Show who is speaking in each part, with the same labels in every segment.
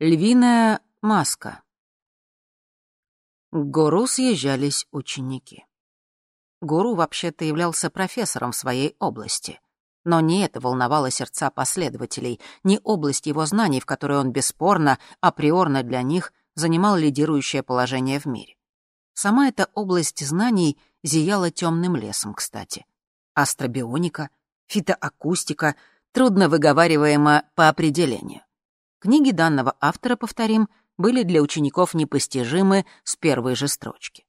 Speaker 1: Львиная маска. К гуру съезжались ученики. Гуру вообще-то являлся профессором в своей области. Но не это волновало сердца последователей, не область его знаний, в которой он бесспорно, априорно для них, занимал лидирующее положение в мире. Сама эта область знаний зияла темным лесом, кстати. Астробионика, фитоакустика, трудно выговариваемо по определению. Книги данного автора, повторим, были для учеников непостижимы с первой же строчки.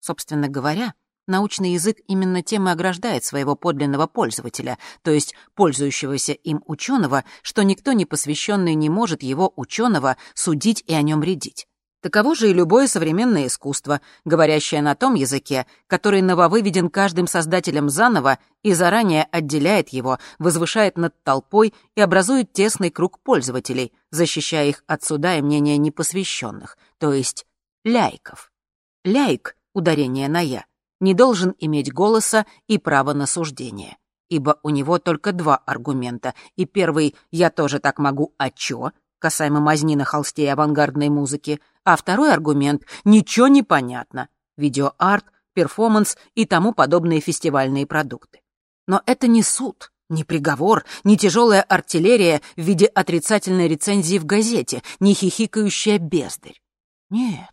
Speaker 1: Собственно говоря, научный язык именно тем и ограждает своего подлинного пользователя, то есть пользующегося им ученого, что никто не посвященный не может его ученого судить и о нем рядить. Таково же и любое современное искусство, говорящее на том языке, который нововыведен каждым создателем заново и заранее отделяет его, возвышает над толпой и образует тесный круг пользователей, защищая их от суда и мнения непосвященных, то есть ляйков. Ляйк, ударение на «я», не должен иметь голоса и права на суждение, ибо у него только два аргумента, и первый «я тоже так могу, а чё?» касаемо мазни на холсте и авангардной музыки, а второй аргумент — ничего не понятно. Видеоарт, перформанс и тому подобные фестивальные продукты. Но это не суд, не приговор, не тяжелая артиллерия в виде отрицательной рецензии в газете, не хихикающая бездарь. Нет,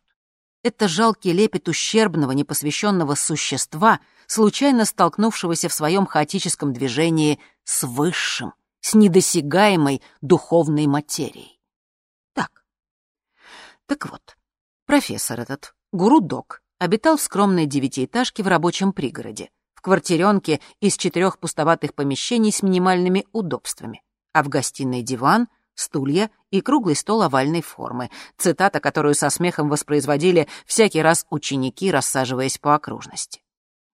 Speaker 1: это жалкий лепет ущербного, непосвященного существа, случайно столкнувшегося в своем хаотическом движении с высшим, с недосягаемой духовной материей. Так вот, профессор этот, гуру-док, обитал в скромной девятиэтажке в рабочем пригороде, квартиренке из четырех пустоватых помещений с минимальными удобствами, а в гостиной диван, стулья и круглый стол овальной формы, цитата, которую со смехом воспроизводили всякий раз ученики, рассаживаясь по окружности.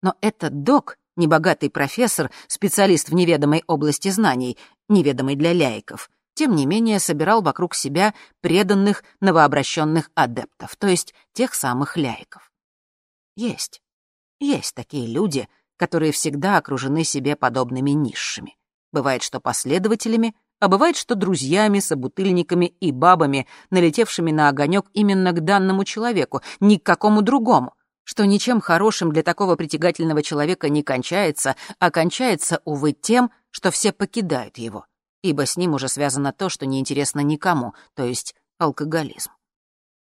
Speaker 1: Но этот док, небогатый профессор, специалист в неведомой области знаний, неведомый для ляиков, тем не менее собирал вокруг себя преданных новообращенных адептов, то есть тех самых ляйков. Есть. Есть такие люди, которые всегда окружены себе подобными низшими. Бывает, что последователями, а бывает, что друзьями, собутыльниками и бабами, налетевшими на огонек именно к данному человеку, ни к какому другому, что ничем хорошим для такого притягательного человека не кончается, а кончается, увы, тем, что все покидают его ибо с ним уже связано то, что неинтересно никому, то есть алкоголизм.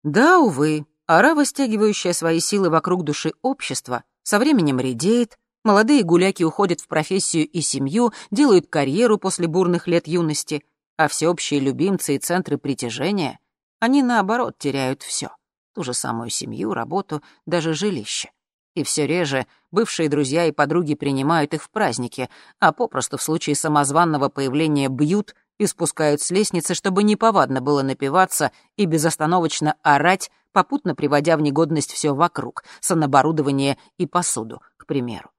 Speaker 1: Да, увы, орава, стягивающая свои силы вокруг души общества, со временем редеет, молодые гуляки уходят в профессию и семью, делают карьеру после бурных лет юности, а всеобщие любимцы и центры притяжения, они, наоборот, теряют все: Ту же самую семью, работу, даже жилище. И все реже бывшие друзья и подруги принимают их в праздники, а попросту в случае самозванного появления бьют и спускают с лестницы, чтобы неповадно было напиваться и безостановочно орать, попутно приводя в негодность все вокруг, саноборудование и посуду, к примеру.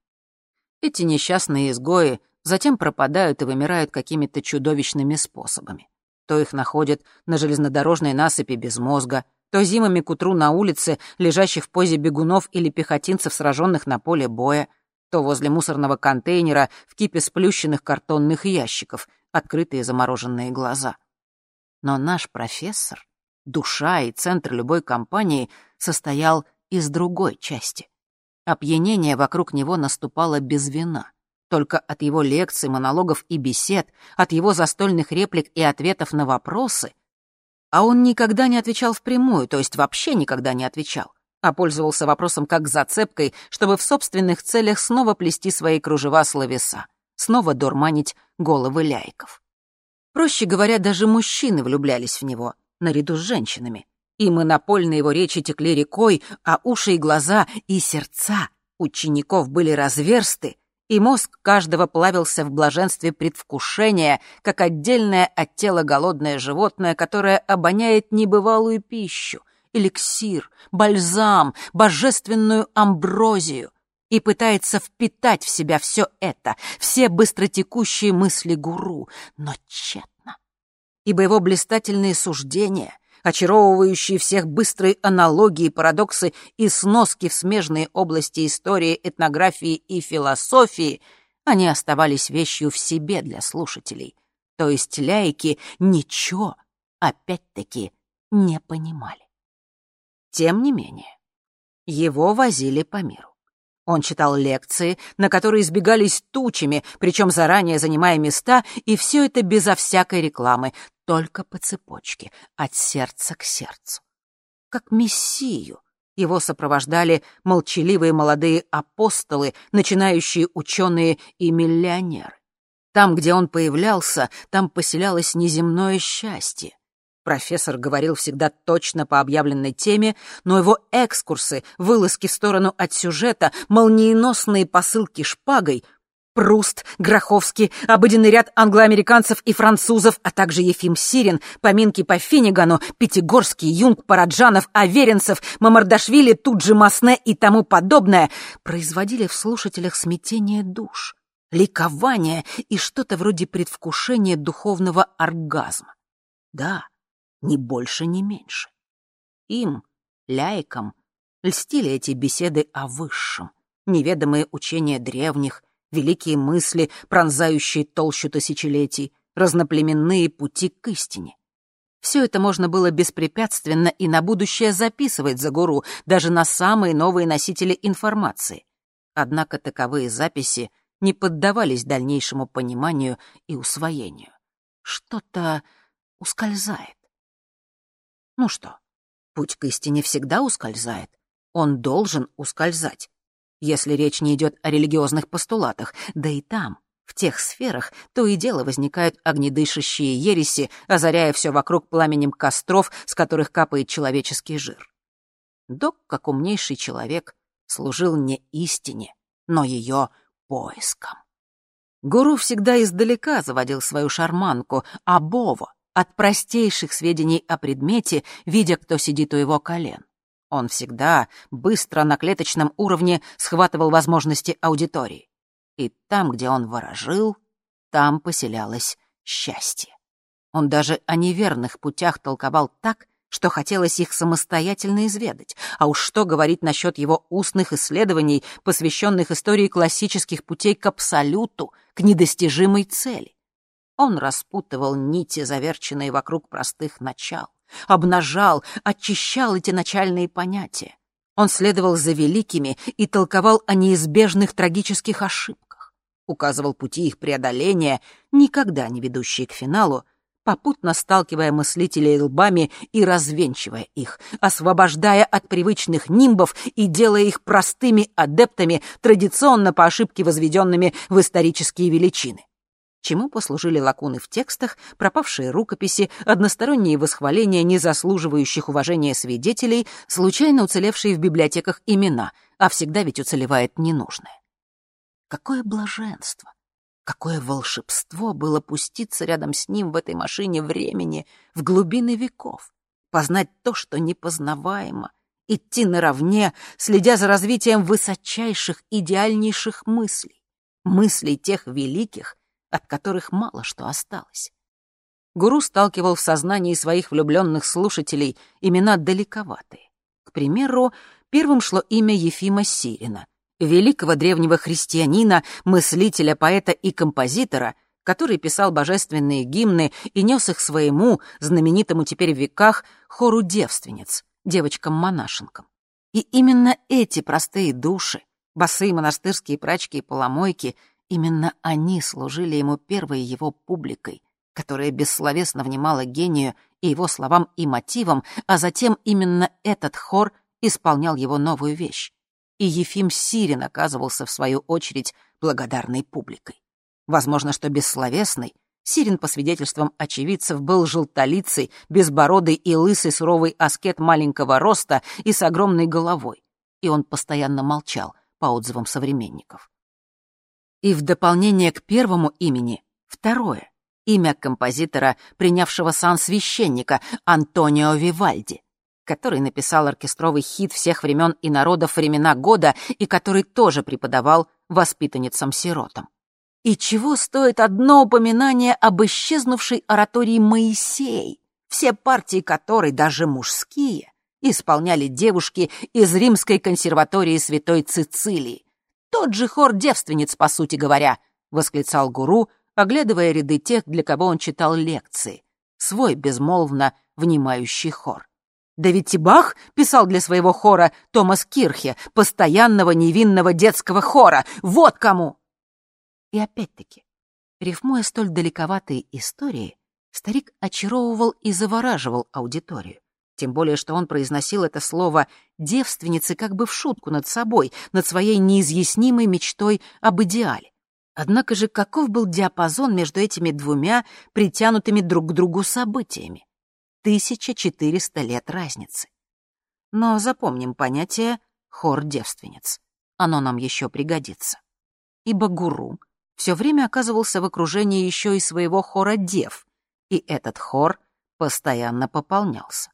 Speaker 1: Эти несчастные изгои затем пропадают и вымирают какими-то чудовищными способами. То их находят на железнодорожной насыпи без мозга, то зимами к утру на улице, лежащих в позе бегунов или пехотинцев, сраженных на поле боя, то возле мусорного контейнера в кипе сплющенных картонных ящиков, открытые замороженные глаза. Но наш профессор, душа и центр любой компании, состоял из другой части. Опьянение вокруг него наступало без вина. Только от его лекций, монологов и бесед, от его застольных реплик и ответов на вопросы — а он никогда не отвечал впрямую, то есть вообще никогда не отвечал, а пользовался вопросом как зацепкой, чтобы в собственных целях снова плести свои кружева словеса, снова дурманить головы ляйков. Проще говоря, даже мужчины влюблялись в него, наряду с женщинами. И монопольные его речи текли рекой, а уши и глаза, и сердца учеников были разверсты, и мозг каждого плавился в блаженстве предвкушения, как отдельное от тела голодное животное, которое обоняет небывалую пищу, эликсир, бальзам, божественную амброзию и пытается впитать в себя все это, все быстротекущие мысли гуру, но тщетно. Ибо его блистательные суждения, очаровывающие всех быстрые аналогии, парадоксы и сноски в смежные области истории, этнографии и философии, они оставались вещью в себе для слушателей. То есть ляйки ничего, опять-таки, не понимали. Тем не менее, его возили по миру. Он читал лекции, на которые избегались тучами, причем заранее занимая места, и все это безо всякой рекламы, только по цепочке, от сердца к сердцу. Как мессию его сопровождали молчаливые молодые апостолы, начинающие ученые и миллионеры. Там, где он появлялся, там поселялось неземное счастье. Профессор говорил всегда точно по объявленной теме, но его экскурсы, вылазки в сторону от сюжета, молниеносные посылки шпагой Пруст, Гроховский, обыденный ряд англоамериканцев и французов, а также Ефим Сирин, поминки по Финнигану, Пятигорский, Юнг, Параджанов, Аверинцев, Мамардашвили, тут же Масне и тому подобное, производили в слушателях смятение душ, ликование и что-то вроде предвкушения духовного оргазма. Да, ни больше, ни меньше. Им, ляйкам, льстили эти беседы о высшем, неведомые учения древних, великие мысли, пронзающие толщу тысячелетий, разноплеменные пути к истине. Все это можно было беспрепятственно и на будущее записывать за гуру, даже на самые новые носители информации. Однако таковые записи не поддавались дальнейшему пониманию и усвоению. Что-то ускользает. Ну что, путь к истине всегда ускользает. Он должен ускользать если речь не идет о религиозных постулатах, да и там, в тех сферах, то и дело возникают огнедышащие ереси, озаряя все вокруг пламенем костров, с которых капает человеческий жир. Док, как умнейший человек, служил не истине, но ее поиском. Гуру всегда издалека заводил свою шарманку, а Бово — от простейших сведений о предмете, видя, кто сидит у его колен. Он всегда быстро на клеточном уровне схватывал возможности аудитории. И там, где он ворожил, там поселялось счастье. Он даже о неверных путях толковал так, что хотелось их самостоятельно изведать. А уж что говорить насчет его устных исследований, посвященных истории классических путей к абсолюту, к недостижимой цели. Он распутывал нити, заверченные вокруг простых начал обнажал, очищал эти начальные понятия. Он следовал за великими и толковал о неизбежных трагических ошибках, указывал пути их преодоления, никогда не ведущие к финалу, попутно сталкивая мыслителей лбами и развенчивая их, освобождая от привычных нимбов и делая их простыми адептами, традиционно по ошибке возведенными в исторические величины чему послужили лакуны в текстах, пропавшие рукописи, односторонние восхваления незаслуживающих уважения свидетелей, случайно уцелевшие в библиотеках имена, а всегда ведь уцелевает ненужное. Какое блаженство! Какое волшебство было пуститься рядом с ним в этой машине времени, в глубины веков, познать то, что непознаваемо, идти наравне, следя за развитием высочайших, идеальнейших мыслей, мыслей тех великих, от которых мало что осталось. Гуру сталкивал в сознании своих влюбленных слушателей имена далековатые. К примеру, первым шло имя Ефима Сирина, великого древнего христианина, мыслителя, поэта и композитора, который писал божественные гимны и нес их своему, знаменитому теперь в веках, хору девственниц, девочкам-монашенкам. И именно эти простые души, босые монастырские прачки и поломойки — Именно они служили ему первой его публикой, которая бессловесно внимала гению и его словам и мотивам, а затем именно этот хор исполнял его новую вещь. И Ефим Сирин оказывался, в свою очередь, благодарной публикой. Возможно, что бессловесный, Сирин, по свидетельствам очевидцев, был желтолицей, безбородый и лысый суровый аскет маленького роста и с огромной головой. И он постоянно молчал, по отзывам современников. И в дополнение к первому имени — второе. Имя композитора, принявшего сан священника, Антонио Вивальди, который написал оркестровый хит всех времен и народов времена года и который тоже преподавал воспитанницам-сиротам. И чего стоит одно упоминание об исчезнувшей оратории Моисей, все партии которой, даже мужские, исполняли девушки из римской консерватории святой Цицилии, тот же хор девственниц, по сути говоря, восклицал гуру, оглядывая ряды тех, для кого он читал лекции. Свой безмолвно внимающий хор. Да ведь и Бах писал для своего хора Томас Кирхе, постоянного невинного детского хора. Вот кому! И опять-таки, рифмуя столь далековатые истории, старик очаровывал и завораживал аудиторию. Тем более, что он произносил это слово девственницы как бы в шутку над собой, над своей неизъяснимой мечтой об идеале. Однако же каков был диапазон между этими двумя притянутыми друг к другу событиями? 1400 лет разницы. Но запомним понятие «хор девственниц». Оно нам еще пригодится. Ибо гуру все время оказывался в окружении еще и своего хора дев, и этот хор постоянно пополнялся.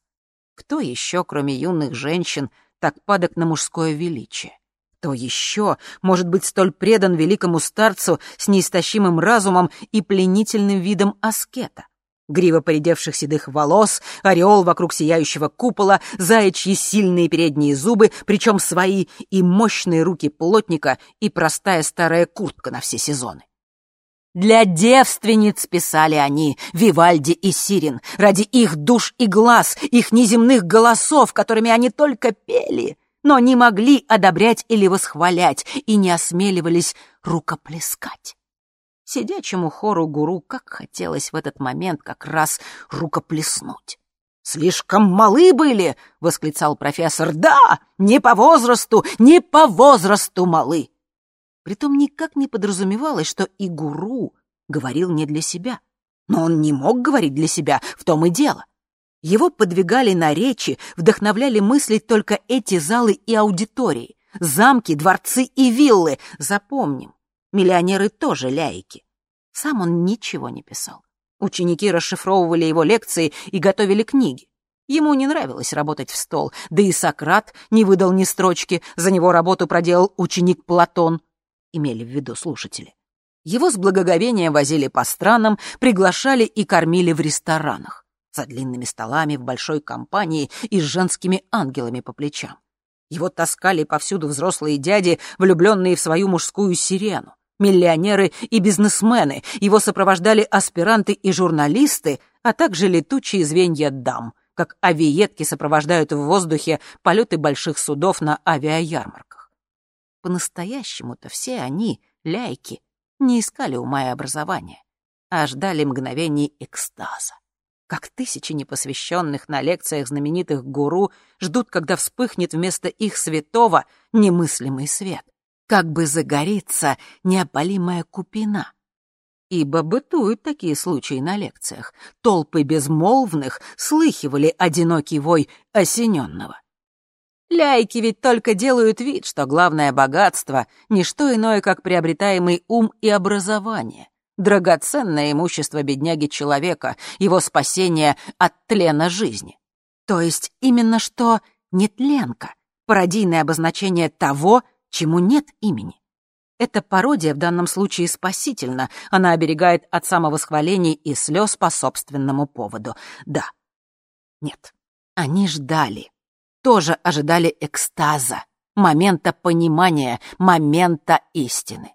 Speaker 1: Кто еще, кроме юных женщин, так падок на мужское величие? Кто еще может быть столь предан великому старцу с неистощимым разумом и пленительным видом аскета? Грива поредевших седых волос, ореол вокруг сияющего купола, заячьи сильные передние зубы, причем свои, и мощные руки плотника, и простая старая куртка на все сезоны. Для девственниц писали они, Вивальди и Сирин, ради их душ и глаз, их неземных голосов, которыми они только пели, но не могли одобрять или восхвалять и не осмеливались рукоплескать. Сидячему хору гуру как хотелось в этот момент как раз рукоплеснуть. «Слишком малы были!» — восклицал профессор. «Да, не по возрасту, не по возрасту малы!» Притом никак не подразумевалось, что и гуру говорил не для себя. Но он не мог говорить для себя, в том и дело. Его подвигали на речи, вдохновляли мыслить только эти залы и аудитории, замки, дворцы и виллы. Запомним, миллионеры тоже ляйки. Сам он ничего не писал. Ученики расшифровывали его лекции и готовили книги. Ему не нравилось работать в стол, да и Сократ не выдал ни строчки, за него работу проделал ученик Платон имели в виду слушатели. Его с благоговением возили по странам, приглашали и кормили в ресторанах, за длинными столами в большой компании и с женскими ангелами по плечам. Его таскали повсюду взрослые дяди, влюбленные в свою мужскую сирену, миллионеры и бизнесмены, его сопровождали аспиранты и журналисты, а также летучие звенья дам, как авиетки сопровождают в воздухе полеты больших судов на авиаярмарках. По-настоящему-то все они, ляйки, не искали ума и образования, а ждали мгновений экстаза. Как тысячи непосвященных на лекциях знаменитых гуру ждут, когда вспыхнет вместо их святого немыслимый свет, как бы загорится неопалимая купина. Ибо бытуют такие случаи на лекциях. Толпы безмолвных слыхивали одинокий вой осененного. Ляйки ведь только делают вид, что главное богатство — не что иное, как приобретаемый ум и образование, драгоценное имущество бедняги человека, его спасение от тлена жизни. То есть именно что нетленка, пародийное обозначение того, чему нет имени. Эта пародия в данном случае спасительна, она оберегает от самовосхвалений и слез по собственному поводу. Да. Нет. Они ждали тоже ожидали экстаза, момента понимания, момента истины.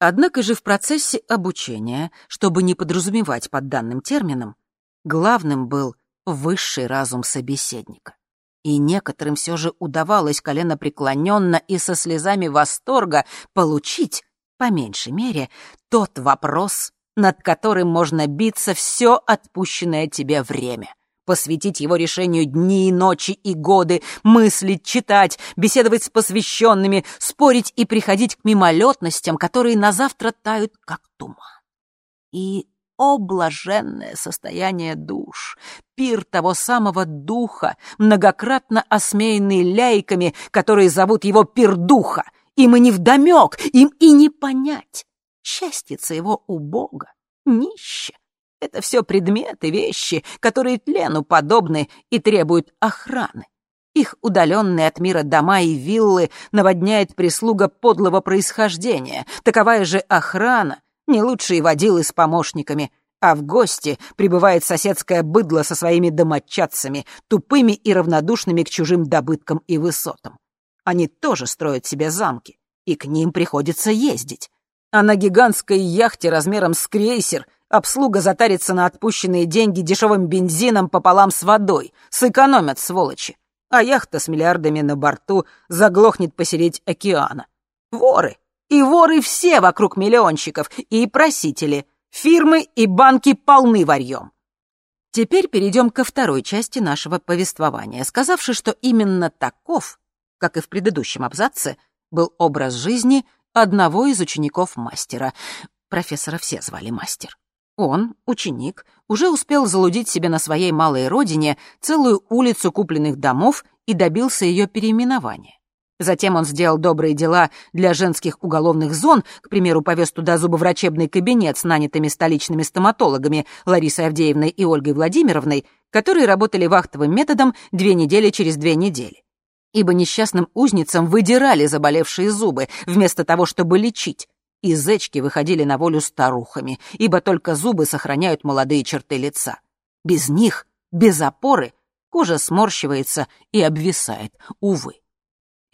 Speaker 1: Однако же в процессе обучения, чтобы не подразумевать под данным термином, главным был высший разум собеседника. И некоторым все же удавалось коленопреклоненно и со слезами восторга получить, по меньшей мере, тот вопрос, над которым можно биться все отпущенное тебе время — посвятить его решению дни и ночи и годы, мыслить, читать, беседовать с посвященными, спорить и приходить к мимолетностям, которые на завтра тают, как туман. И о блаженное состояние душ, пир того самого духа, многократно осмеянный ляйками, которые зовут его пир духа, им и не вдомек, им и не понять. Счастьица его у Бога, нище, это все предметы, вещи, которые тлену подобны и требуют охраны. Их удаленные от мира дома и виллы наводняет прислуга подлого происхождения. Таковая же охрана, не лучшие водилы с помощниками, а в гости прибывает соседское быдло со своими домочадцами, тупыми и равнодушными к чужим добыткам и высотам. Они тоже строят себе замки, и к ним приходится ездить. А на гигантской яхте размером с крейсер обслуга затарится на отпущенные деньги дешевым бензином пополам с водой. Сэкономят, сволочи. А яхта с миллиардами на борту заглохнет посередь океана. Воры. И воры все вокруг миллионщиков, и просители. Фирмы и банки полны варьем. Теперь перейдем ко второй части нашего повествования, сказавши, что именно таков, как и в предыдущем абзаце, был образ жизни одного из учеников мастера. Профессора все звали мастер. Он, ученик, уже успел залудить себе на своей малой родине целую улицу купленных домов и добился ее переименования. Затем он сделал добрые дела для женских уголовных зон, к примеру, повез туда зубоврачебный кабинет с нанятыми столичными стоматологами Ларисой Авдеевной и Ольгой Владимировной, которые работали вахтовым методом две недели через две недели. Ибо несчастным узницам выдирали заболевшие зубы, вместо того, чтобы лечить, и зечки выходили на волю старухами, ибо только зубы сохраняют молодые черты лица. Без них, без опоры, кожа сморщивается и обвисает, увы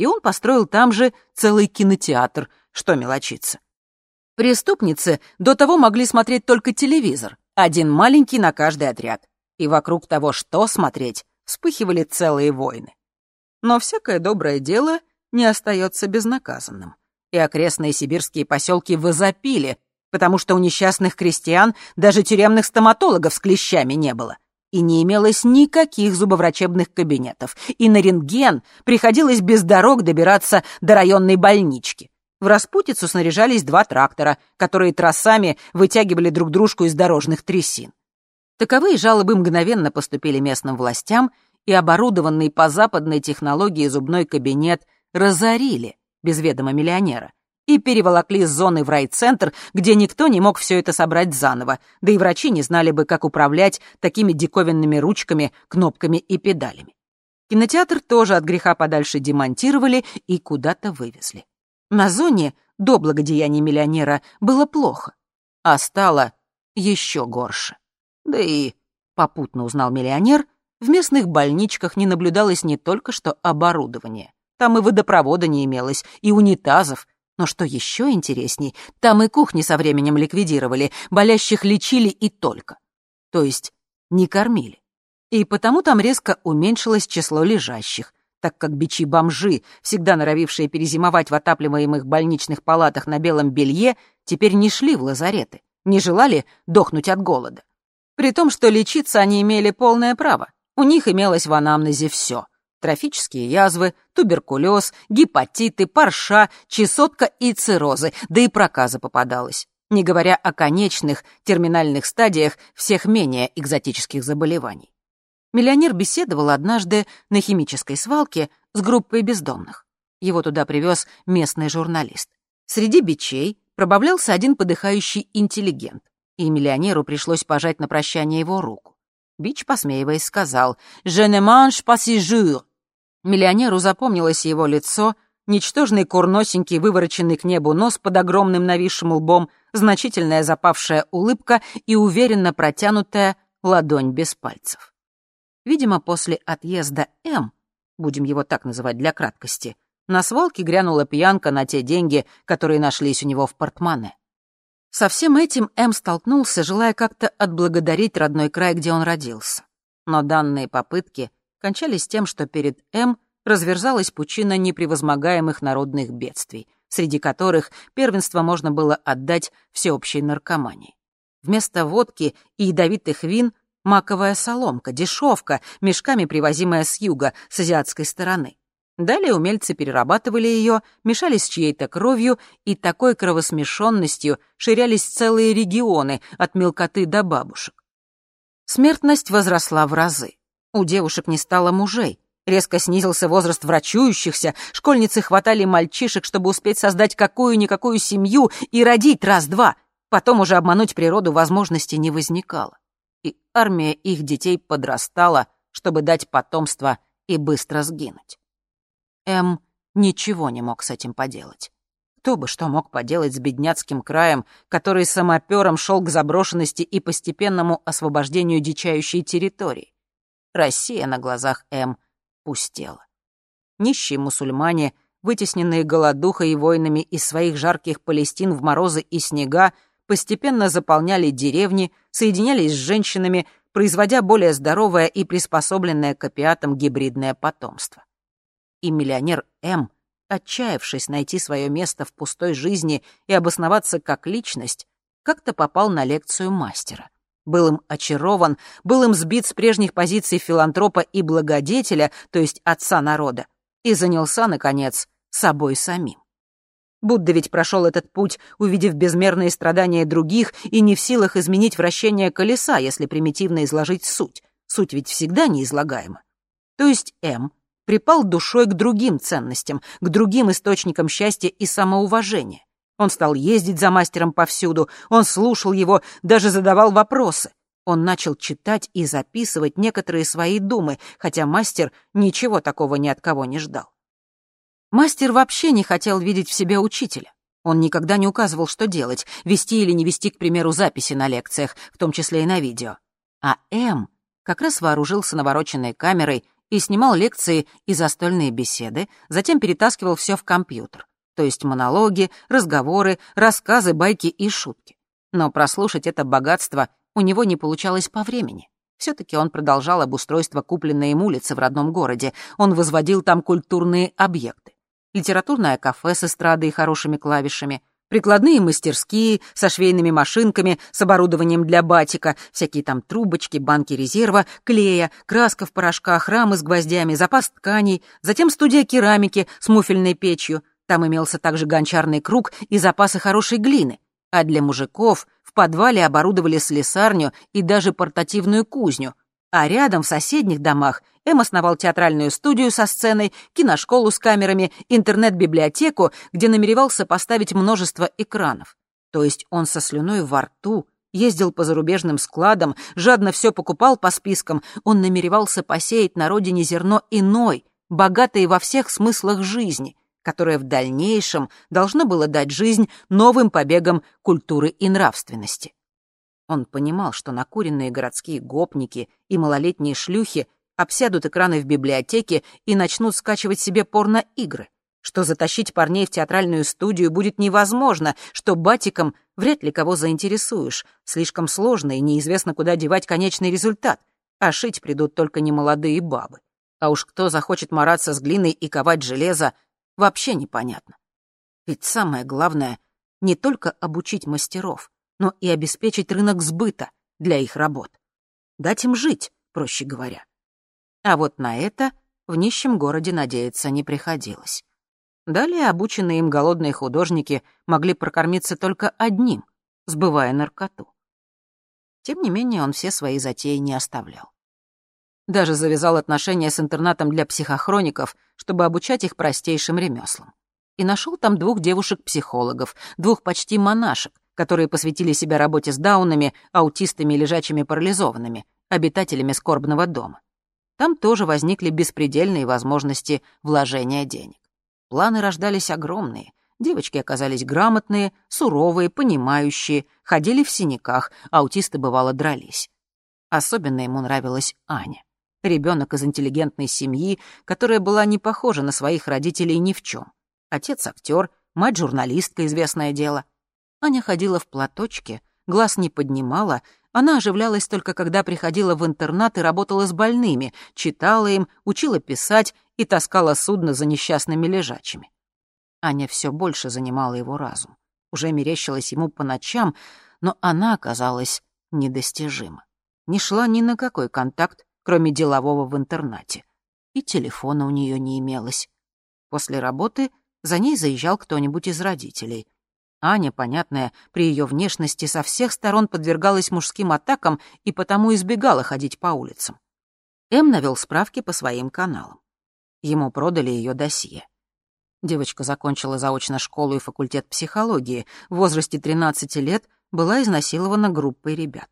Speaker 1: и он построил там же целый кинотеатр, что мелочиться. Преступницы до того могли смотреть только телевизор, один маленький на каждый отряд, и вокруг того, что смотреть, вспыхивали целые войны. Но всякое доброе дело не остается безнаказанным, и окрестные сибирские поселки возопили, потому что у несчастных крестьян даже тюремных стоматологов с клещами не было и не имелось никаких зубоврачебных кабинетов, и на рентген приходилось без дорог добираться до районной больнички. В распутицу снаряжались два трактора, которые тросами вытягивали друг дружку из дорожных трясин. Таковые жалобы мгновенно поступили местным властям, и оборудованный по западной технологии зубной кабинет разорили без ведома миллионера и переволокли с зоны в райцентр, где никто не мог все это собрать заново, да и врачи не знали бы, как управлять такими диковинными ручками, кнопками и педалями. Кинотеатр тоже от греха подальше демонтировали и куда-то вывезли. На зоне до благодеяния миллионера было плохо, а стало еще горше. Да и, попутно узнал миллионер, в местных больничках не наблюдалось не только что оборудование. Там и водопровода не имелось, и унитазов, но что еще интересней, там и кухни со временем ликвидировали, болящих лечили и только. То есть не кормили. И потому там резко уменьшилось число лежащих, так как бичи-бомжи, всегда норовившие перезимовать в отапливаемых больничных палатах на белом белье, теперь не шли в лазареты, не желали дохнуть от голода. При том, что лечиться они имели полное право. У них имелось в анамнезе все трофические язвы, туберкулез, гепатиты, парша, чесотка и циррозы, да и проказа попадалась, не говоря о конечных, терминальных стадиях всех менее экзотических заболеваний. Миллионер беседовал однажды на химической свалке с группой бездомных. Его туда привез местный журналист. Среди бичей пробавлялся один подыхающий интеллигент, и миллионеру пришлось пожать на прощание его руку. Бич, посмеиваясь, сказал «Je ne mange pas si jour», Миллионеру запомнилось его лицо, ничтожный курносенький, вывороченный к небу нос под огромным нависшим лбом, значительная запавшая улыбка и уверенно протянутая ладонь без пальцев. Видимо, после отъезда М, будем его так называть для краткости, на свалке грянула пьянка на те деньги, которые нашлись у него в портмоне. Со всем этим М столкнулся, желая как-то отблагодарить родной край, где он родился. Но данные попытки — кончались тем, что перед М разверзалась пучина непревозмогаемых народных бедствий, среди которых первенство можно было отдать всеобщей наркомании. Вместо водки и ядовитых вин — маковая соломка, дешевка, мешками привозимая с юга, с азиатской стороны. Далее умельцы перерабатывали ее, мешали с чьей-то кровью, и такой кровосмешенностью ширялись целые регионы, от мелкоты до бабушек. Смертность возросла в разы. У девушек не стало мужей. Резко снизился возраст врачующихся, школьницы хватали мальчишек, чтобы успеть создать какую-никакую семью и родить раз-два. Потом уже обмануть природу возможности не возникало. И армия их детей подрастала, чтобы дать потомство и быстро сгинуть. М ничего не мог с этим поделать. Кто бы что мог поделать с бедняцким краем, который самопером шел к заброшенности и постепенному освобождению дичающей территории? Россия на глазах М пустела. Нищие мусульмане, вытесненные голодухой и войнами из своих жарких Палестин в морозы и снега, постепенно заполняли деревни, соединялись с женщинами, производя более здоровое и приспособленное к опиатам гибридное потомство. И миллионер М, отчаявшись найти свое место в пустой жизни и обосноваться как личность, как-то попал на лекцию мастера. Был им очарован, был им сбит с прежних позиций филантропа и благодетеля, то есть отца народа, и занялся, наконец, собой самим. Будда ведь прошел этот путь, увидев безмерные страдания других и не в силах изменить вращение колеса, если примитивно изложить суть. Суть ведь всегда неизлагаема. То есть М припал душой к другим ценностям, к другим источникам счастья и самоуважения. Он стал ездить за мастером повсюду, он слушал его, даже задавал вопросы. Он начал читать и записывать некоторые свои думы, хотя мастер ничего такого ни от кого не ждал. Мастер вообще не хотел видеть в себе учителя. Он никогда не указывал, что делать, вести или не вести, к примеру, записи на лекциях, в том числе и на видео. А М как раз вооружился навороченной камерой и снимал лекции и застольные беседы, затем перетаскивал все в компьютер, то есть монологи, разговоры, рассказы, байки и шутки. Но прослушать это богатство у него не получалось по времени. Все-таки он продолжал обустройство купленной им улицы в родном городе, он возводил там культурные объекты литературное кафе с эстрадой и хорошими клавишами, прикладные мастерские со швейными машинками, с оборудованием для батика, всякие там трубочки, банки резерва, клея, краска в порошках, рамы с гвоздями, запас тканей, затем студия керамики с муфельной печью. Там имелся также гончарный круг и запасы хорошей глины. А для мужиков в подвале оборудовали слесарню и даже портативную кузню. А рядом в соседних домах Эм основал театральную студию со сценой, киношколу с камерами, интернет-библиотеку, где намеревался поставить множество экранов. То есть он со слюной во рту ездил по зарубежным складам, жадно все покупал по спискам, он намеревался посеять на родине зерно иной, богатое во всех смыслах жизни, которое в дальнейшем должно было дать жизнь новым побегам культуры и нравственности. Он понимал, что накуренные городские гопники и малолетние шлюхи обсядут экраны в библиотеке и начнут скачивать себе порно-игры, что затащить парней в театральную студию будет невозможно, что батиком вряд ли кого заинтересуешь, слишком сложно и неизвестно, куда девать конечный результат, а шить придут только немолодые бабы. А уж кто захочет мараться с глиной и ковать железо, вообще непонятно. Ведь самое главное — не только обучить мастеров, но и обеспечить рынок сбыта для их работ. Дать им жить, проще говоря. А вот на это в нищем городе надеяться не приходилось. Далее обученные им голодные художники могли прокормиться только одним, сбывая наркоту. Тем не менее, он все свои затеи не оставлял. Даже завязал отношения с интернатом для психохроников, чтобы обучать их простейшим ремеслам. И нашел там двух девушек-психологов, двух почти монашек, которые посвятили себя работе с даунами, аутистами и лежачими парализованными, обитателями скорбного дома. Там тоже возникли беспредельные возможности вложения денег. Планы рождались огромные. Девочки оказались грамотные, суровые, понимающие, ходили в синяках, аутисты, бывало, дрались. Особенно ему нравилась Аня. Ребенок из интеллигентной семьи, которая была не похожа на своих родителей ни в чем. Отец актер, мать журналистка, известное дело. Аня ходила в платочке, глаз не поднимала, она оживлялась только когда приходила в интернат и работала с больными, читала им, учила писать и таскала судно за несчастными лежачими. Аня все больше занимала его разум. Уже мерещилась ему по ночам, но она оказалась недостижима. Не шла ни на какой контакт, кроме делового в интернате. И телефона у нее не имелось. После работы за ней заезжал кто-нибудь из родителей. Аня, понятная, при ее внешности со всех сторон подвергалась мужским атакам и потому избегала ходить по улицам. М навел справки по своим каналам. Ему продали ее досье. Девочка закончила заочно школу и факультет психологии. В возрасте 13 лет была изнасилована группой ребят.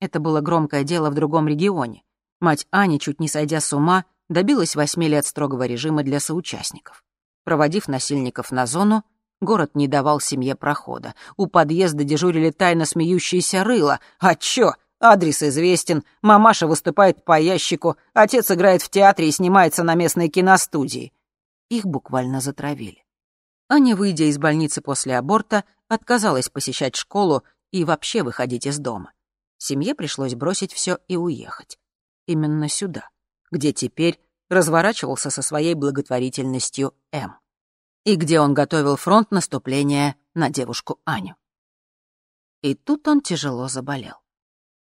Speaker 1: Это было громкое дело в другом регионе. Мать Ани, чуть не сойдя с ума, добилась восьми лет строгого режима для соучастников. Проводив насильников на зону, Город не давал семье прохода. У подъезда дежурили тайно смеющиеся рыла. А чё? Адрес известен, мамаша выступает по ящику, отец играет в театре и снимается на местной киностудии. Их буквально затравили. Аня, выйдя из больницы после аборта, отказалась посещать школу и вообще выходить из дома. Семье пришлось бросить все и уехать. Именно сюда, где теперь разворачивался со своей благотворительностью М. И где он готовил фронт наступления на девушку Аню. И тут он тяжело заболел.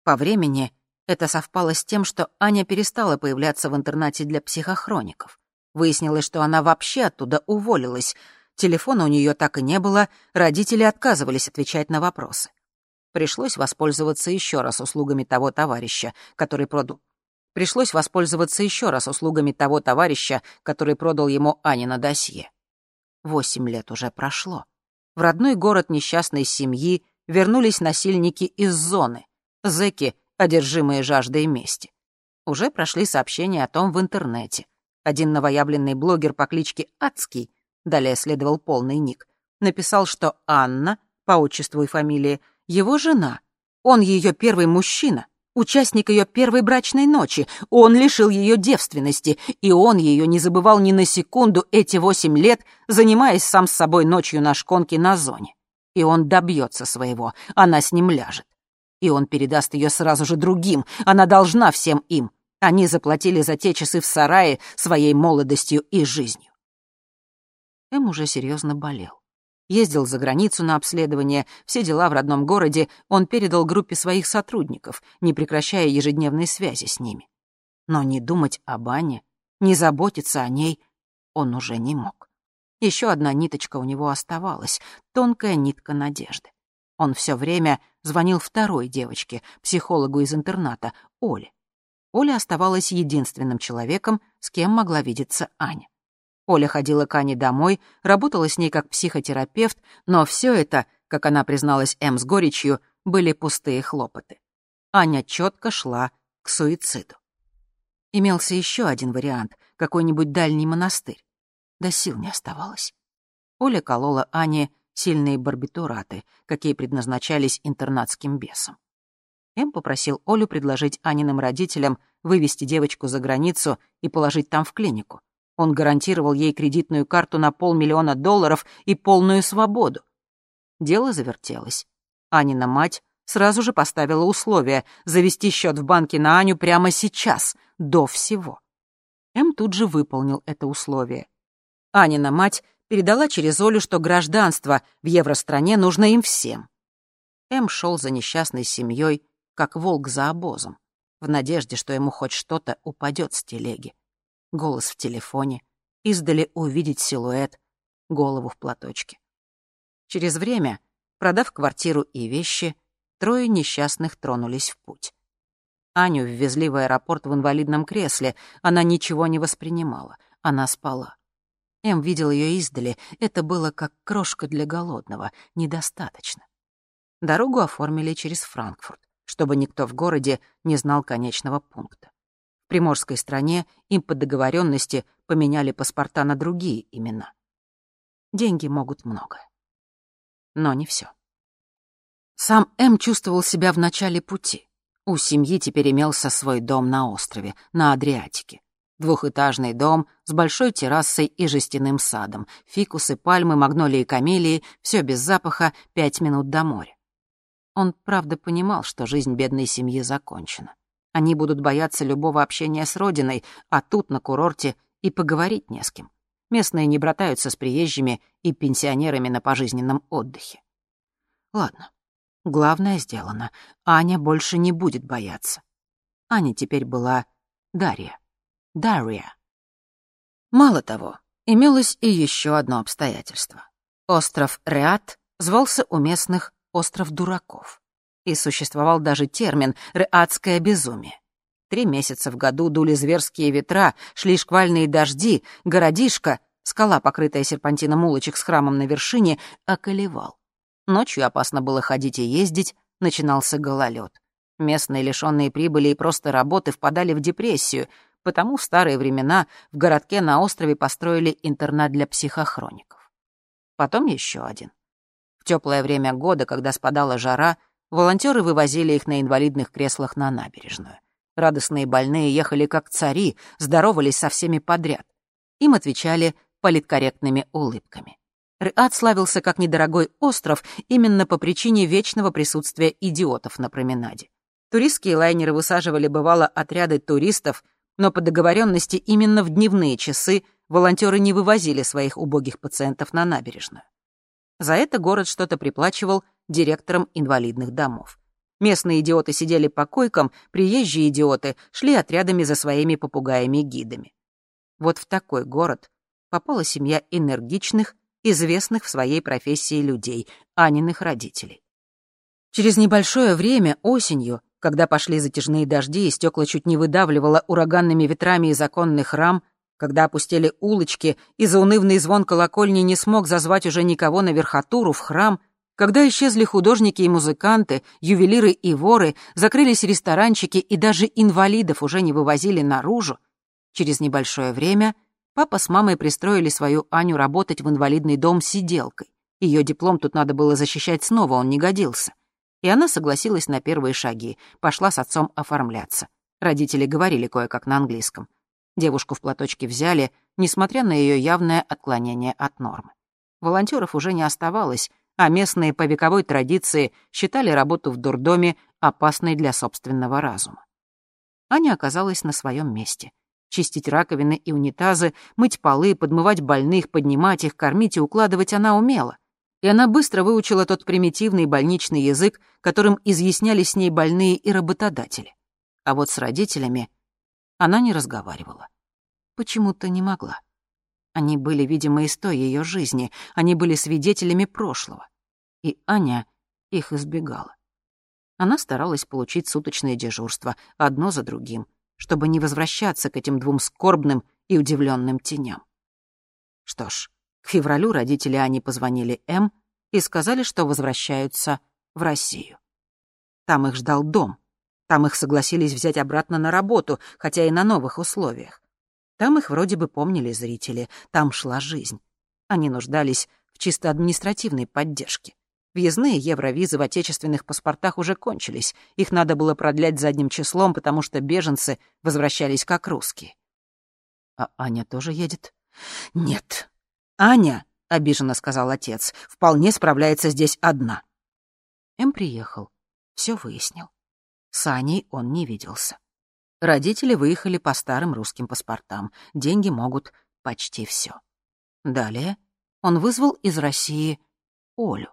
Speaker 1: По времени это совпало с тем, что Аня перестала появляться в интернате для психохроников. Выяснилось, что она вообще оттуда уволилась. Телефона у нее так и не было, родители отказывались отвечать на вопросы. Пришлось воспользоваться еще раз услугами того товарища, который продал... Пришлось воспользоваться еще раз услугами того товарища, который продал ему Анина досье. Восемь лет уже прошло. В родной город несчастной семьи вернулись насильники из зоны, зэки, одержимые жаждой мести. Уже прошли сообщения о том в интернете. Один новоявленный блогер по кличке Адский, далее следовал полный ник, написал, что Анна, по отчеству и фамилии, его жена. Он ее первый мужчина, участник ее первой брачной ночи. Он лишил ее девственности, и он ее не забывал ни на секунду эти восемь лет, занимаясь сам с собой ночью на шконке на зоне. И он добьется своего, она с ним ляжет. И он передаст ее сразу же другим, она должна всем им. Они заплатили за те часы в сарае своей молодостью и жизнью. Эм уже серьезно болел ездил за границу на обследование, все дела в родном городе он передал группе своих сотрудников, не прекращая ежедневной связи с ними. Но не думать об Ане, не заботиться о ней он уже не мог. Еще одна ниточка у него оставалась, тонкая нитка надежды. Он все время звонил второй девочке, психологу из интерната, Оле. Оля оставалась единственным человеком, с кем могла видеться Аня. Оля ходила к Ане домой, работала с ней как психотерапевт, но все это, как она призналась М с горечью, были пустые хлопоты. Аня четко шла к суициду. Имелся еще один вариант — какой-нибудь дальний монастырь. Да сил не оставалось. Оля колола Ане сильные барбитураты, какие предназначались интернатским бесам. М попросил Олю предложить Аниным родителям вывести девочку за границу и положить там в клинику. Он гарантировал ей кредитную карту на полмиллиона долларов и полную свободу. Дело завертелось. Анина мать сразу же поставила условие завести счет в банке на Аню прямо сейчас, до всего. М тут же выполнил это условие. Анина мать передала через Олю, что гражданство в евростране нужно им всем. М шел за несчастной семьей, как волк за обозом, в надежде, что ему хоть что-то упадет с телеги голос в телефоне, издали увидеть силуэт, голову в платочке. Через время, продав квартиру и вещи, трое несчастных тронулись в путь. Аню ввезли в аэропорт в инвалидном кресле, она ничего не воспринимала, она спала. Эм видел ее издали, это было как крошка для голодного, недостаточно. Дорогу оформили через Франкфурт, чтобы никто в городе не знал конечного пункта. В приморской стране им по договоренности поменяли паспорта на другие имена. Деньги могут многое. Но не все. Сам М чувствовал себя в начале пути. У семьи теперь имелся свой дом на острове, на Адриатике. Двухэтажный дом с большой террасой и жестяным садом, фикусы, пальмы, магнолии и камелии, все без запаха, пять минут до моря. Он, правда, понимал, что жизнь бедной семьи закончена. Они будут бояться любого общения с родиной, а тут, на курорте, и поговорить не с кем. Местные не братаются с приезжими и пенсионерами на пожизненном отдыхе. Ладно, главное сделано. Аня больше не будет бояться. Аня теперь была Дарья. Дарья. Мало того, имелось и еще одно обстоятельство. Остров Реат звался у местных «Остров дураков» и существовал даже термин «реадское безумие». Три месяца в году дули зверские ветра, шли шквальные дожди, городишко, скала, покрытая серпантином улочек с храмом на вершине, околевал. Ночью опасно было ходить и ездить, начинался гололед. Местные, лишенные прибыли и просто работы, впадали в депрессию, потому в старые времена в городке на острове построили интернат для психохроников. Потом еще один. В теплое время года, когда спадала жара, Волонтеры вывозили их на инвалидных креслах на набережную. Радостные больные ехали как цари, здоровались со всеми подряд. Им отвечали политкорректными улыбками. Рыат славился как недорогой остров именно по причине вечного присутствия идиотов на променаде. Туристские лайнеры высаживали, бывало, отряды туристов, но по договоренности именно в дневные часы волонтеры не вывозили своих убогих пациентов на набережную. За это город что-то приплачивал директорам инвалидных домов. Местные идиоты сидели по койкам, приезжие идиоты шли отрядами за своими попугаями-гидами. Вот в такой город попала семья энергичных, известных в своей профессии людей, Аниных родителей. Через небольшое время, осенью, когда пошли затяжные дожди и стекла чуть не выдавливало ураганными ветрами из оконных рам, когда опустили улочки, и заунывный звон колокольни не смог зазвать уже никого на верхотуру в храм, когда исчезли художники и музыканты, ювелиры и воры, закрылись ресторанчики и даже инвалидов уже не вывозили наружу, через небольшое время папа с мамой пристроили свою Аню работать в инвалидный дом сиделкой. Ее диплом тут надо было защищать снова, он не годился. И она согласилась на первые шаги, пошла с отцом оформляться. Родители говорили кое-как на английском. Девушку в платочке взяли, несмотря на ее явное отклонение от нормы. Волонтеров уже не оставалось, а местные по вековой традиции считали работу в дурдоме опасной для собственного разума. Аня оказалась на своем месте. Чистить раковины и унитазы, мыть полы, подмывать больных, поднимать их, кормить и укладывать она умела. И она быстро выучила тот примитивный больничный язык, которым изъяснялись с ней больные и работодатели. А вот с родителями она не разговаривала. Почему-то не могла. Они были, видимо, из той ее жизни, они были свидетелями прошлого. И Аня их избегала. Она старалась получить суточное дежурство, одно за другим, чтобы не возвращаться к этим двум скорбным и удивленным теням. Что ж, к февралю родители Ани позвонили М и сказали, что возвращаются в Россию. Там их ждал дом — там их согласились взять обратно на работу, хотя и на новых условиях. Там их вроде бы помнили зрители, там шла жизнь. Они нуждались в чисто административной поддержке. Въездные евровизы в отечественных паспортах уже кончились. Их надо было продлять задним числом, потому что беженцы возвращались как русские. А Аня тоже едет? Нет. Аня, — обиженно сказал отец, — вполне справляется здесь одна. М приехал, все выяснил. С Аней он не виделся. Родители выехали по старым русским паспортам. Деньги могут почти все. Далее он вызвал из России Олю.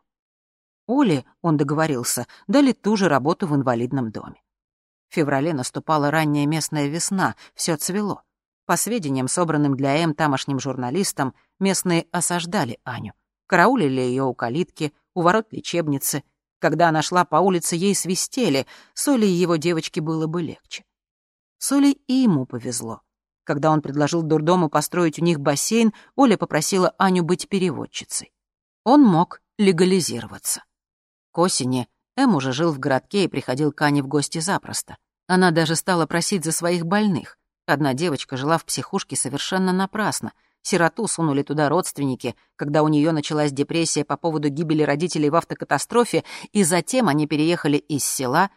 Speaker 1: Оле, он договорился, дали ту же работу в инвалидном доме. В феврале наступала ранняя местная весна, все цвело. По сведениям, собранным для М тамошним журналистам, местные осаждали Аню. Караулили ее у калитки, у ворот лечебницы, когда она шла по улице, ей свистели, Соли и его девочке было бы легче. Соли и ему повезло. Когда он предложил дурдому построить у них бассейн, Оля попросила Аню быть переводчицей. Он мог легализироваться. К осени Эм уже жил в городке и приходил к Ане в гости запросто. Она даже стала просить за своих больных. Одна девочка жила в психушке совершенно напрасно — Сироту сунули туда родственники, когда у нее началась депрессия по поводу гибели родителей в автокатастрофе, и затем они переехали из села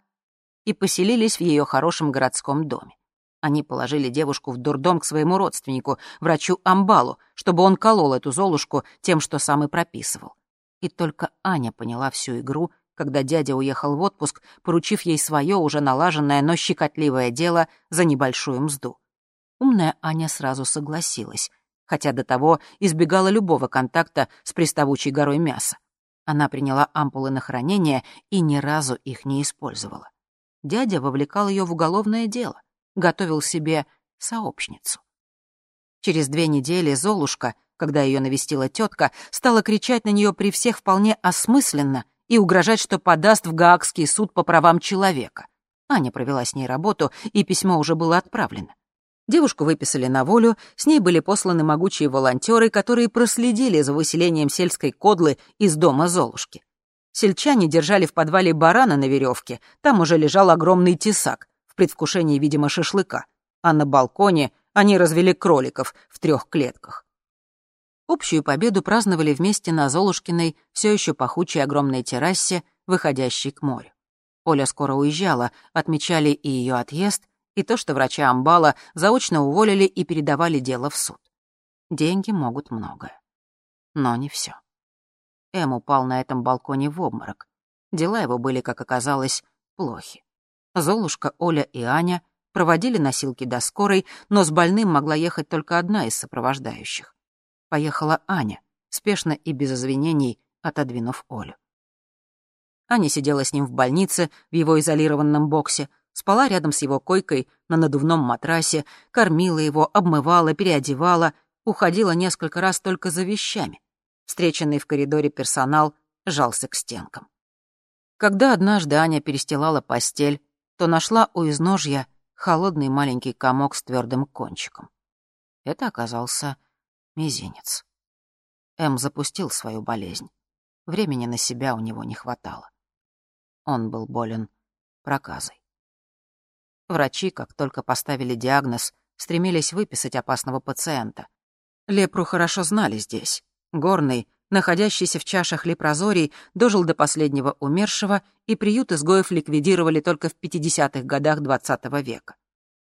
Speaker 1: и поселились в ее хорошем городском доме. Они положили девушку в дурдом к своему родственнику, врачу Амбалу, чтобы он колол эту Золушку тем, что сам и прописывал. И только Аня поняла всю игру, когда дядя уехал в отпуск, поручив ей свое уже налаженное, но щекотливое дело за небольшую мзду. Умная Аня сразу согласилась — хотя до того избегала любого контакта с приставучей горой мяса. Она приняла ампулы на хранение и ни разу их не использовала. Дядя вовлекал ее в уголовное дело, готовил себе сообщницу. Через две недели Золушка, когда ее навестила тетка, стала кричать на нее при всех вполне осмысленно и угрожать, что подаст в Гаагский суд по правам человека. Аня провела с ней работу, и письмо уже было отправлено. Девушку выписали на волю, с ней были посланы могучие волонтеры, которые проследили за выселением сельской кодлы из дома Золушки. Сельчане держали в подвале барана на веревке, там уже лежал огромный тесак, в предвкушении, видимо, шашлыка, а на балконе они развели кроликов в трех клетках. Общую победу праздновали вместе на Золушкиной, все еще пахучей огромной террасе, выходящей к морю. Оля скоро уезжала, отмечали и ее отъезд — и то, что врача Амбала заочно уволили и передавали дело в суд. Деньги могут многое. Но не все. Эм упал на этом балконе в обморок. Дела его были, как оказалось, плохи. Золушка, Оля и Аня проводили носилки до скорой, но с больным могла ехать только одна из сопровождающих. Поехала Аня, спешно и без извинений отодвинув Олю. Аня сидела с ним в больнице, в его изолированном боксе, спала рядом с его койкой на надувном матрасе, кормила его, обмывала, переодевала, уходила несколько раз только за вещами. Встреченный в коридоре персонал жался к стенкам. Когда однажды Аня перестилала постель, то нашла у изножья холодный маленький комок с твердым кончиком. Это оказался мизинец. М запустил свою болезнь. Времени на себя у него не хватало. Он был болен проказой. Врачи, как только поставили диагноз, стремились выписать опасного пациента. Лепру хорошо знали здесь. Горный, находящийся в чашах лепрозорий, дожил до последнего умершего, и приют изгоев ликвидировали только в 50-х годах XX -го века.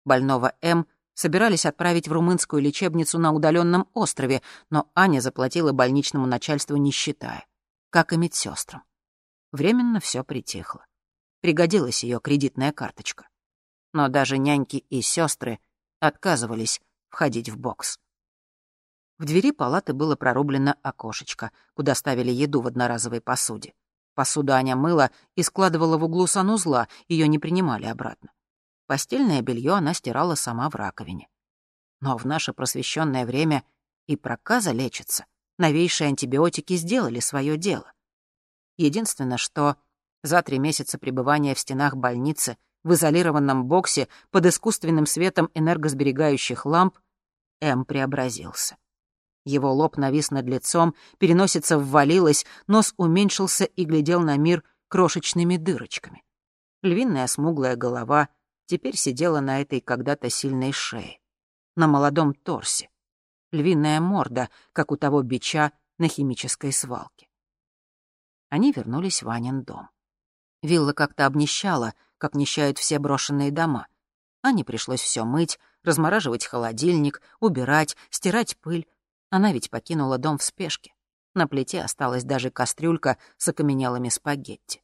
Speaker 1: Больного М собирались отправить в румынскую лечебницу на удаленном острове, но Аня заплатила больничному начальству, не считая, как и медсестрам. Временно все притихло. Пригодилась ее кредитная карточка. Но даже няньки и сестры отказывались входить в бокс. В двери палаты было прорублено окошечко, куда ставили еду в одноразовой посуде. Посуду Аня мыла и складывала в углу санузла, ее не принимали обратно. Постельное белье она стирала сама в раковине. Но в наше просвещенное время и проказа лечится. Новейшие антибиотики сделали свое дело. Единственное, что за три месяца пребывания в стенах больницы, в изолированном боксе, под искусственным светом энергосберегающих ламп, М преобразился. Его лоб навис над лицом, переносица ввалилась, нос уменьшился и глядел на мир крошечными дырочками. Львиная смуглая голова теперь сидела на этой когда-то сильной шее, на молодом торсе. Львиная морда, как у того бича на химической свалке. Они вернулись в Анин дом. Вилла как-то обнищала, как нищают все брошенные дома. Ане пришлось все мыть, размораживать холодильник, убирать, стирать пыль, она ведь покинула дом в спешке. На плите осталась даже кастрюлька с окаменелыми спагетти.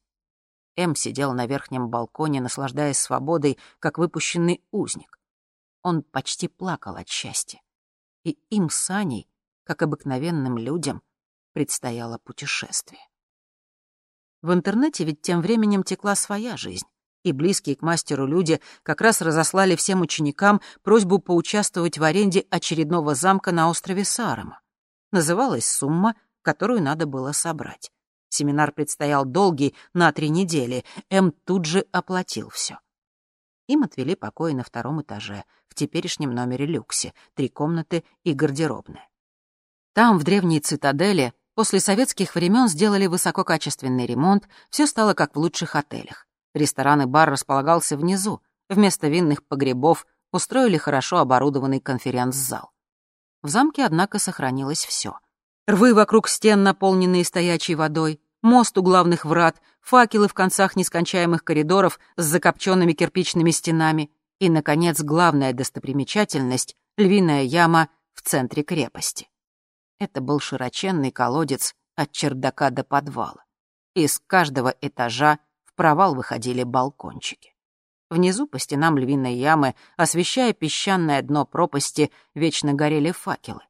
Speaker 1: М сидел на верхнем балконе, наслаждаясь свободой, как выпущенный узник. Он почти плакал от счастья. И им с Аней, как обыкновенным людям, предстояло путешествие. В интернете ведь тем временем текла своя жизнь и близкие к мастеру люди как раз разослали всем ученикам просьбу поучаствовать в аренде очередного замка на острове Сарама. Называлась сумма, которую надо было собрать. Семинар предстоял долгий, на три недели. М тут же оплатил все. Им отвели покои на втором этаже, в теперешнем номере люксе, три комнаты и гардеробная. Там, в древней цитадели, после советских времен сделали высококачественный ремонт, все стало как в лучших отелях. Ресторан и бар располагался внизу. Вместо винных погребов устроили хорошо оборудованный конференц-зал. В замке, однако, сохранилось все. Рвы вокруг стен, наполненные стоячей водой, мост у главных врат, факелы в концах нескончаемых коридоров с закопченными кирпичными стенами и, наконец, главная достопримечательность — львиная яма в центре крепости. Это был широченный колодец от чердака до подвала. Из каждого этажа провал выходили балкончики. Внизу по стенам львиной ямы, освещая песчаное дно пропасти, вечно горели факелы.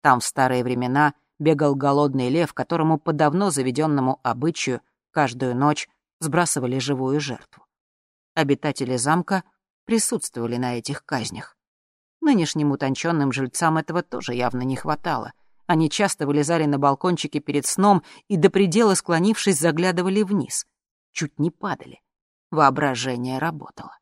Speaker 1: Там в старые времена бегал голодный лев, которому по давно заведенному обычаю каждую ночь сбрасывали живую жертву. Обитатели замка присутствовали на этих казнях. Нынешним утонченным жильцам этого тоже явно не хватало. Они часто вылезали на балкончики перед сном и до предела склонившись заглядывали вниз чуть не падали. Воображение работало.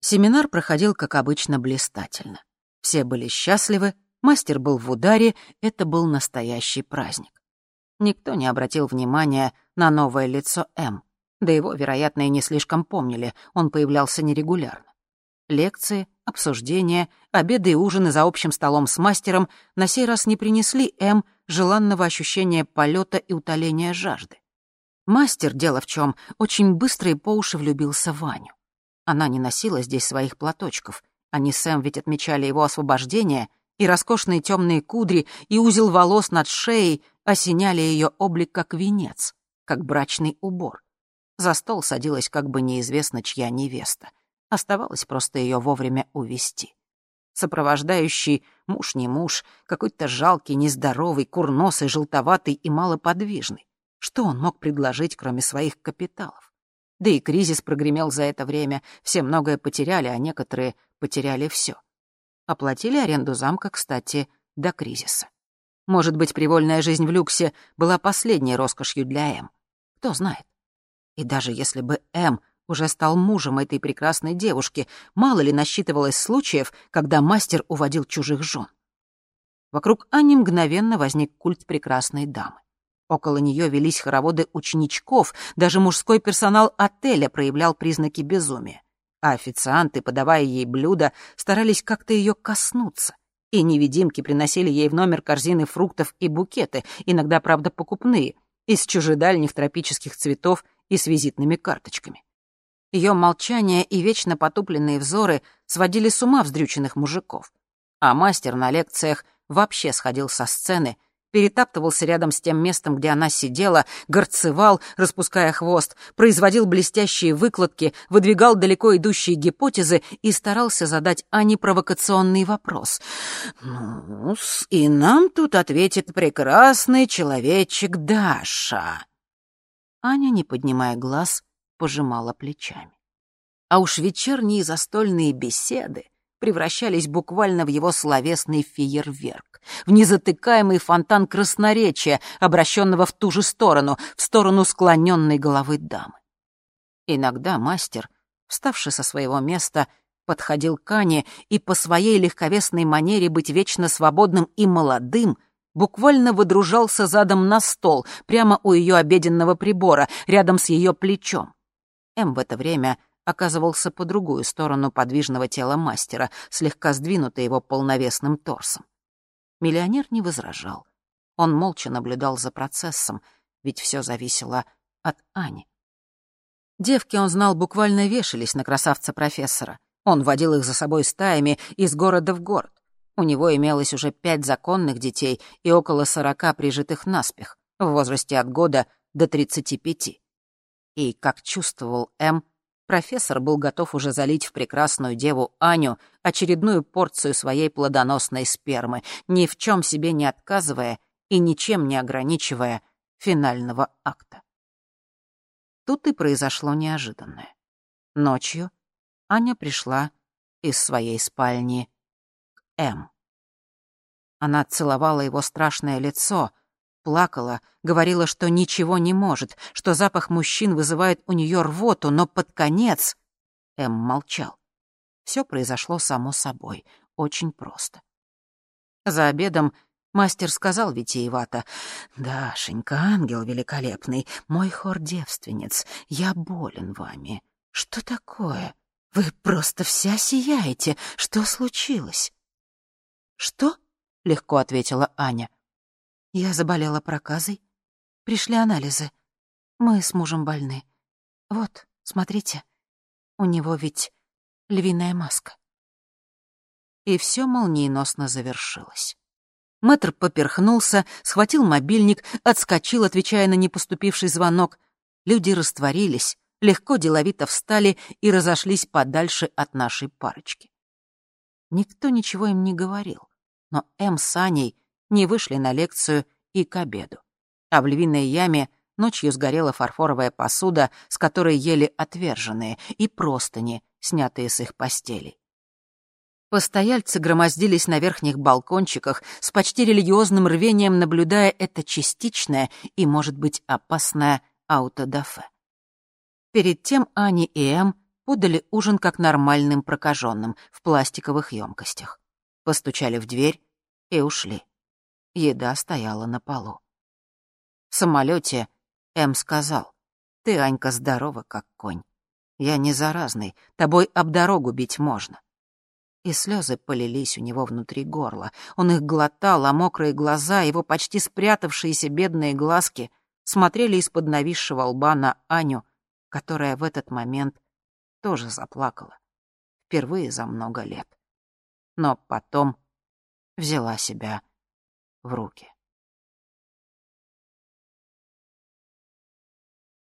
Speaker 1: Семинар проходил, как обычно, блистательно. Все были счастливы, мастер был в ударе, это был настоящий праздник. Никто не обратил внимания на новое лицо М. Да его, вероятно, и не слишком помнили, он появлялся нерегулярно. Лекции, обсуждения, обеды и ужины за общим столом с мастером на сей раз не принесли М желанного ощущения полета и утоления жажды. Мастер, дело в чем, очень быстро и по уши влюбился в Ваню. Она не носила здесь своих платочков. Они с Сэм ведь отмечали его освобождение, и роскошные темные кудри, и узел волос над шеей осеняли ее облик как венец, как брачный убор. За стол садилась как бы неизвестно чья невеста. Оставалось просто ее вовремя увести. Сопровождающий муж не муж, какой-то жалкий, нездоровый, курносый, желтоватый и малоподвижный. Что он мог предложить, кроме своих капиталов? Да и кризис прогремел за это время, все многое потеряли, а некоторые потеряли все. Оплатили аренду замка, кстати, до кризиса. Может быть, привольная жизнь в люксе была последней роскошью для М. Кто знает. И даже если бы М уже стал мужем этой прекрасной девушки, мало ли насчитывалось случаев, когда мастер уводил чужих жен. Вокруг Ани мгновенно возник культ прекрасной дамы. Около нее велись хороводы ученичков, даже мужской персонал отеля проявлял признаки безумия. А официанты, подавая ей блюда, старались как-то ее коснуться. И невидимки приносили ей в номер корзины фруктов и букеты, иногда, правда, покупные, из чужедальних тропических цветов и с визитными карточками. Ее молчание и вечно потупленные взоры сводили с ума вздрюченных мужиков. А мастер на лекциях вообще сходил со сцены перетаптывался рядом с тем местом, где она сидела, горцевал, распуская хвост, производил блестящие выкладки, выдвигал далеко идущие гипотезы и старался задать Ане провокационный вопрос. ну и нам тут ответит прекрасный человечек Даша». Аня, не поднимая глаз, пожимала плечами. А уж вечерние застольные беседы превращались буквально в его словесный фейерверк в незатыкаемый фонтан красноречия, обращенного в ту же сторону, в сторону склоненной головы дамы. Иногда мастер, вставший со своего места, подходил к Ане и по своей легковесной манере быть вечно свободным и молодым буквально выдружался задом на стол, прямо у ее обеденного прибора, рядом с ее плечом. М в это время оказывался по другую сторону подвижного тела мастера, слегка сдвинутый его полновесным торсом. Миллионер не возражал. Он молча наблюдал за процессом, ведь все зависело от Ани. Девки, он знал, буквально вешались на красавца-профессора. Он водил их за собой стаями из города в город. У него имелось уже пять законных детей и около сорока прижитых наспех, в возрасте от года до тридцати пяти. И, как чувствовал М, профессор был готов уже залить в прекрасную деву Аню очередную порцию своей плодоносной спермы, ни в чем себе не отказывая и ничем не ограничивая финального акта. Тут и произошло неожиданное. Ночью Аня пришла из своей спальни к М. Она целовала его страшное лицо — плакала, говорила, что ничего не может, что запах мужчин вызывает у нее рвоту, но под конец... Эм молчал. Все произошло само собой, очень просто. За обедом мастер сказал витиевато, «Дашенька, ангел великолепный, мой хор-девственниц, я болен вами. Что такое? Вы просто вся сияете. Что случилось?» «Что?» — легко ответила Аня. Я заболела проказой. Пришли анализы. Мы с мужем больны. Вот, смотрите. У него ведь львиная маска. И все молниеносно завершилось. Мэтр поперхнулся, схватил мобильник, отскочил, отвечая на непоступивший звонок. Люди растворились, легко деловито встали и разошлись подальше от нашей парочки. Никто ничего им не говорил, но М с не вышли на лекцию и к обеду. А в львиной яме ночью сгорела фарфоровая посуда, с которой ели отверженные, и простыни, снятые с их постелей. Постояльцы громоздились на верхних балкончиках с почти религиозным рвением, наблюдая это частичное и, может быть, опасное аутодафе. Перед тем Ани и Эм подали ужин как нормальным прокаженным в пластиковых емкостях. Постучали в дверь и ушли. Еда стояла на полу. В самолете М сказал, «Ты, Анька, здорова, как конь. Я не заразный, тобой об дорогу бить можно». И слезы полились у него внутри горла. Он их глотал, а мокрые глаза, его почти спрятавшиеся бедные глазки, смотрели из-под нависшего лба на Аню, которая в этот момент тоже заплакала. Впервые за много лет. Но потом взяла себя в руки.